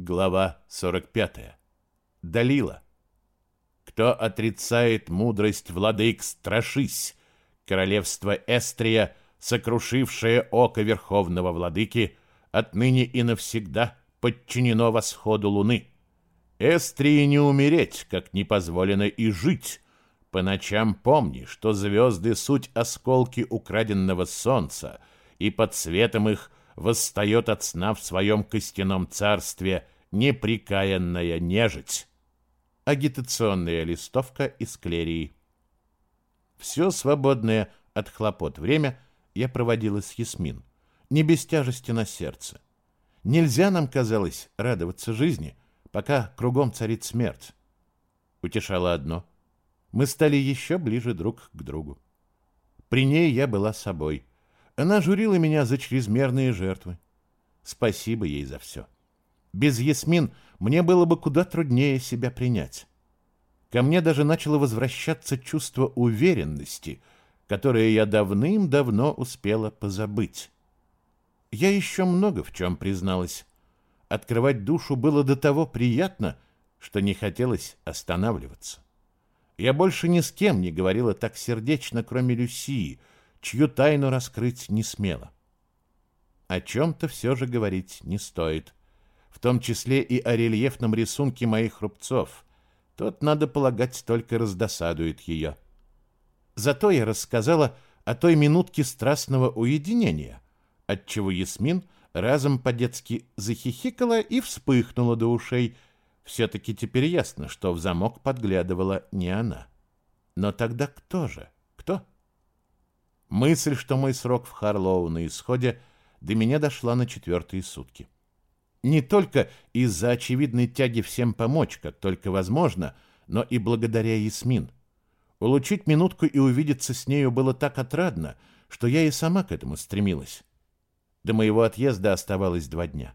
Глава 45. Далила. Кто отрицает мудрость владык, страшись. Королевство Эстрия, сокрушившее око верховного владыки, отныне и навсегда подчинено восходу луны. Эстрии не умереть, как не позволено и жить. По ночам помни, что звезды — суть осколки украденного солнца, и под светом их восстает от сна в своем костяном царстве неприкаянная нежить. Агитационная листовка из клерии. Все свободное от хлопот время я проводила с Ясмин, не без тяжести на сердце. Нельзя нам, казалось, радоваться жизни, пока кругом царит смерть. Утешало одно. Мы стали еще ближе друг к другу. При ней я была собой. Она журила меня за чрезмерные жертвы. Спасибо ей за все. Без Ясмин мне было бы куда труднее себя принять. Ко мне даже начало возвращаться чувство уверенности, которое я давным-давно успела позабыть. Я еще много в чем призналась. Открывать душу было до того приятно, что не хотелось останавливаться. Я больше ни с кем не говорила так сердечно, кроме Люсии, чью тайну раскрыть не смела. О чем-то все же говорить не стоит, в том числе и о рельефном рисунке моих рубцов. Тот, надо полагать, только раздосадует ее. Зато я рассказала о той минутке страстного уединения, отчего Ясмин разом по-детски захихикала и вспыхнула до ушей. Все-таки теперь ясно, что в замок подглядывала не она. Но тогда кто же? Кто? Мысль, что мой срок в Харлоу на исходе, до меня дошла на четвертые сутки. Не только из-за очевидной тяги всем помочь, как только возможно, но и благодаря Ясмин. Улучить минутку и увидеться с нею было так отрадно, что я и сама к этому стремилась. До моего отъезда оставалось два дня.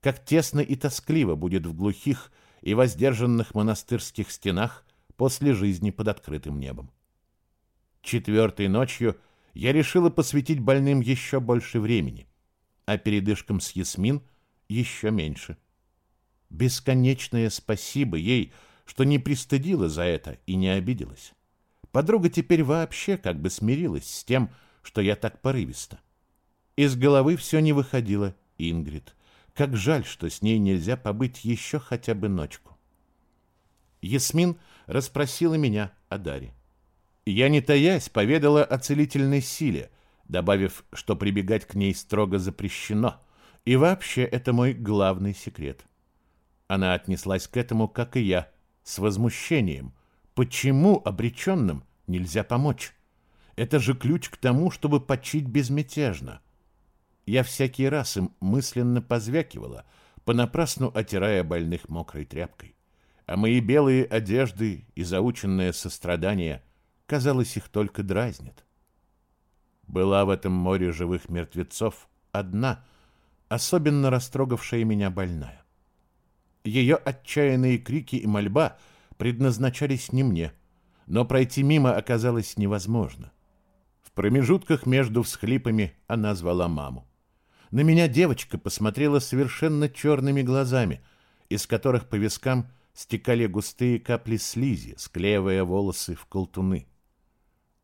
Как тесно и тоскливо будет в глухих и воздержанных монастырских стенах после жизни под открытым небом. Четвертой ночью — я решила посвятить больным еще больше времени, а передышкам с Ясмин еще меньше. Бесконечное спасибо ей, что не пристыдила за это и не обиделась. Подруга теперь вообще как бы смирилась с тем, что я так порывисто. Из головы все не выходило Ингрид. Как жаль, что с ней нельзя побыть еще хотя бы ночку. Ясмин расспросила меня о Даре. Я, не таясь, поведала о целительной силе, добавив, что прибегать к ней строго запрещено, и вообще это мой главный секрет. Она отнеслась к этому, как и я, с возмущением. Почему обреченным нельзя помочь? Это же ключ к тому, чтобы почить безмятежно. Я всякий раз им мысленно позвякивала, понапрасну отирая больных мокрой тряпкой. А мои белые одежды и заученное сострадание – казалось, их только дразнит. Была в этом море живых мертвецов одна, особенно растрогавшая меня больная. Ее отчаянные крики и мольба предназначались не мне, но пройти мимо оказалось невозможно. В промежутках между всхлипами она звала маму. На меня девочка посмотрела совершенно черными глазами, из которых по вискам стекали густые капли слизи, склеивая волосы в колтуны.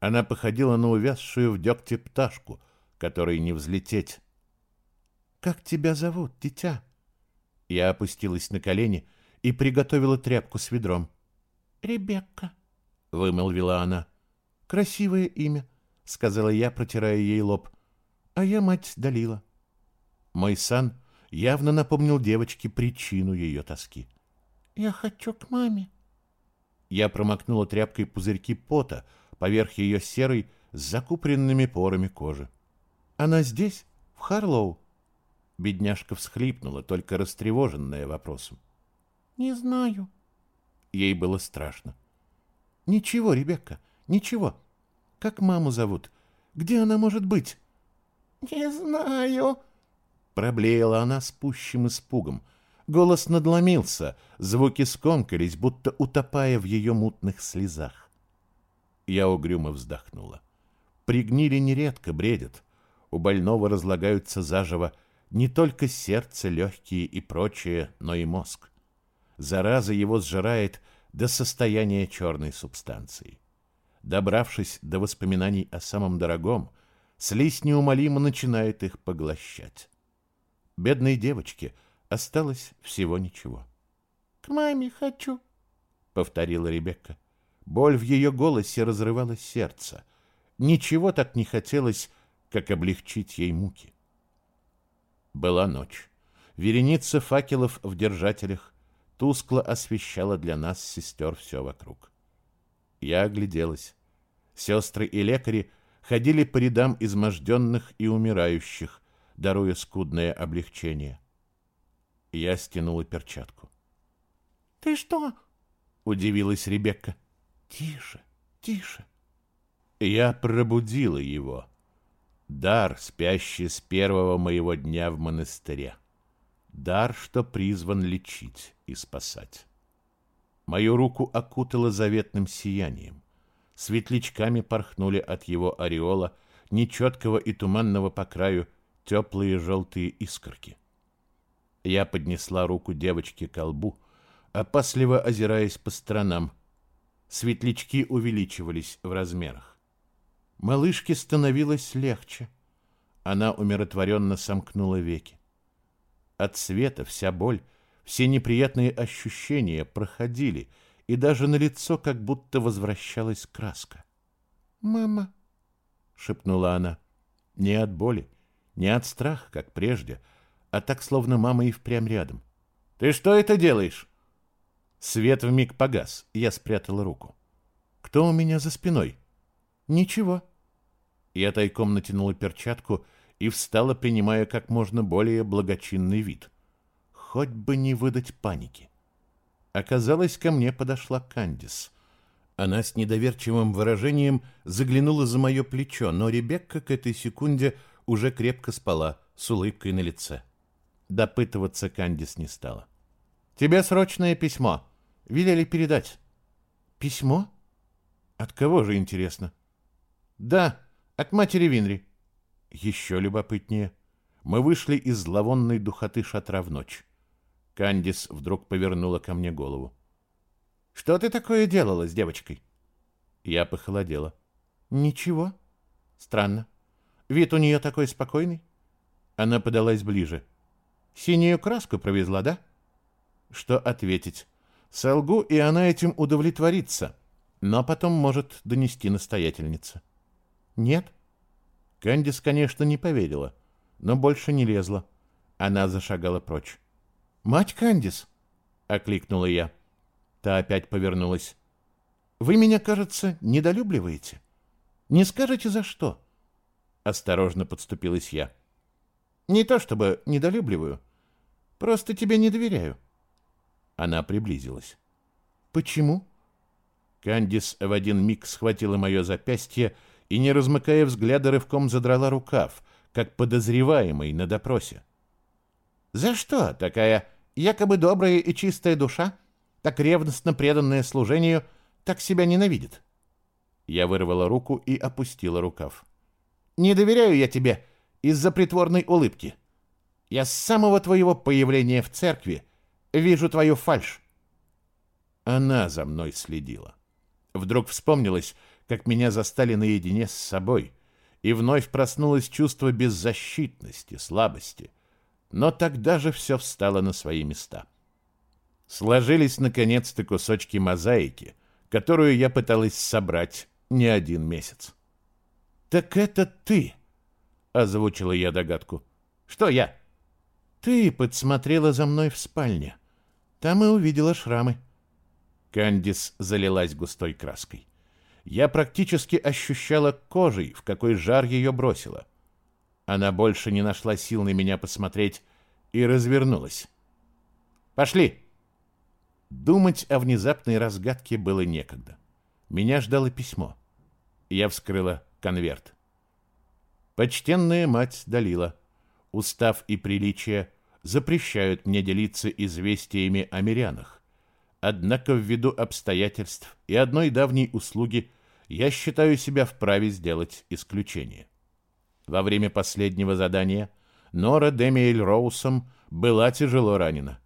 Она походила на увязшую в дегте пташку, которой не взлететь. «Как тебя зовут, дитя?» Я опустилась на колени и приготовила тряпку с ведром. «Ребекка», — вымолвила она. «Красивое имя», — сказала я, протирая ей лоб. «А я мать Далила». Мой сан явно напомнил девочке причину ее тоски. «Я хочу к маме». Я промокнула тряпкой пузырьки пота, поверх ее серой с закупоренными порами кожи. «Она здесь, в Харлоу?» Бедняжка всхлипнула, только растревоженная вопросом. «Не знаю». Ей было страшно. «Ничего, Ребекка, ничего. Как маму зовут? Где она может быть?» «Не знаю», — проблеяла она с пущим испугом. Голос надломился, звуки скомкались, будто утопая в ее мутных слезах. Я угрюмо вздохнула. Пригнили нередко, бредят. У больного разлагаются заживо не только сердце, легкие и прочее, но и мозг. Зараза его сжирает до состояния черной субстанции. Добравшись до воспоминаний о самом дорогом, слизь неумолимо начинает их поглощать. Бедной девочке осталось всего ничего. «К маме хочу», — повторила Ребекка. Боль в ее голосе разрывала сердце. Ничего так не хотелось, как облегчить ей муки. Была ночь. Вереница факелов в держателях тускло освещала для нас, сестер, все вокруг. Я огляделась. Сестры и лекари ходили по рядам изможденных и умирающих, даруя скудное облегчение. Я стянула перчатку. «Ты что?» — удивилась Ребекка. «Тише, тише». Я пробудила его. Дар, спящий с первого моего дня в монастыре. Дар, что призван лечить и спасать. Мою руку окутало заветным сиянием. Светлячками порхнули от его ореола, нечеткого и туманного по краю, теплые желтые искорки. Я поднесла руку девочки к колбу, опасливо озираясь по сторонам. Светлячки увеличивались в размерах. Малышке становилось легче. Она умиротворенно сомкнула веки. От света вся боль, все неприятные ощущения проходили, и даже на лицо как будто возвращалась краска. «Мама», — шепнула она, — не от боли, не от страха, как прежде, а так, словно мама и впрямь рядом. «Ты что это делаешь?» Свет вмиг погас, я спрятала руку. «Кто у меня за спиной?» «Ничего». Я тайком натянула перчатку и встала, принимая как можно более благочинный вид. Хоть бы не выдать паники. Оказалось, ко мне подошла Кандис. Она с недоверчивым выражением заглянула за мое плечо, но Ребекка к этой секунде уже крепко спала, с улыбкой на лице. Допытываться Кандис не стала. «Тебе срочное письмо. Велели передать». «Письмо? От кого же, интересно?» «Да, от матери Винри». Еще любопытнее. Мы вышли из зловонной духоты шатра в ночь. Кандис вдруг повернула ко мне голову. «Что ты такое делала с девочкой?» Я похолодела. «Ничего. Странно. Вид у нее такой спокойный». Она подалась ближе. «Синюю краску провезла, да?» Что ответить? Солгу, и она этим удовлетворится, но потом может донести настоятельница. «Нет?» Кандис, конечно, не поверила, но больше не лезла. Она зашагала прочь. «Мать Кандис!» — окликнула я. Та опять повернулась. «Вы меня, кажется, недолюбливаете. Не скажете, за что?» Осторожно подступилась я. «Не то чтобы недолюбливаю. Просто тебе не доверяю». Она приблизилась. «Почему?» Кандис в один миг схватила мое запястье и, не размыкая взгляда, рывком задрала рукав, как подозреваемый на допросе. «За что такая якобы добрая и чистая душа, так ревностно преданная служению, так себя ненавидит?» Я вырвала руку и опустила рукав. «Не доверяю я тебе из-за притворной улыбки. Я с самого твоего появления в церкви вижу твою фальшь». Она за мной следила. Вдруг вспомнилось, как меня застали наедине с собой, и вновь проснулось чувство беззащитности, слабости. Но тогда же все встало на свои места. Сложились, наконец-то, кусочки мозаики, которую я пыталась собрать не один месяц. «Так это ты!» — озвучила я догадку. «Что я?» «Ты подсмотрела за мной в спальне. Там и увидела шрамы». Кандис залилась густой краской я практически ощущала кожей, в какой жар ее бросила. Она больше не нашла сил на меня посмотреть и развернулась. «Пошли!» Думать о внезапной разгадке было некогда. Меня ждало письмо. Я вскрыла конверт. «Почтенная мать Далила, устав и приличие запрещают мне делиться известиями о мирянах. Однако ввиду обстоятельств и одной давней услуги я считаю себя вправе сделать исключение. Во время последнего задания Нора Демиэль Роусом была тяжело ранена.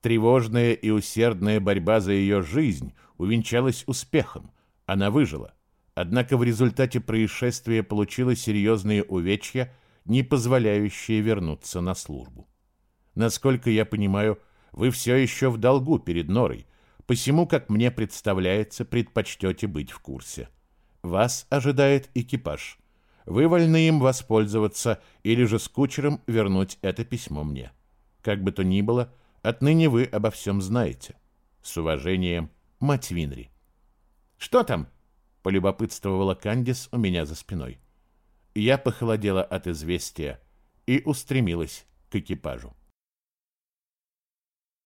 Тревожная и усердная борьба за ее жизнь увенчалась успехом. Она выжила. Однако в результате происшествия получила серьезные увечья, не позволяющие вернуться на службу. Насколько я понимаю, вы все еще в долгу перед Норой, посему, как мне представляется, предпочтете быть в курсе. Вас ожидает экипаж. Вы вольны им воспользоваться или же с кучером вернуть это письмо мне. Как бы то ни было, отныне вы обо всем знаете. С уважением, мать Винри. «Что там?» — полюбопытствовала Кандис у меня за спиной. Я похолодела от известия и устремилась к экипажу.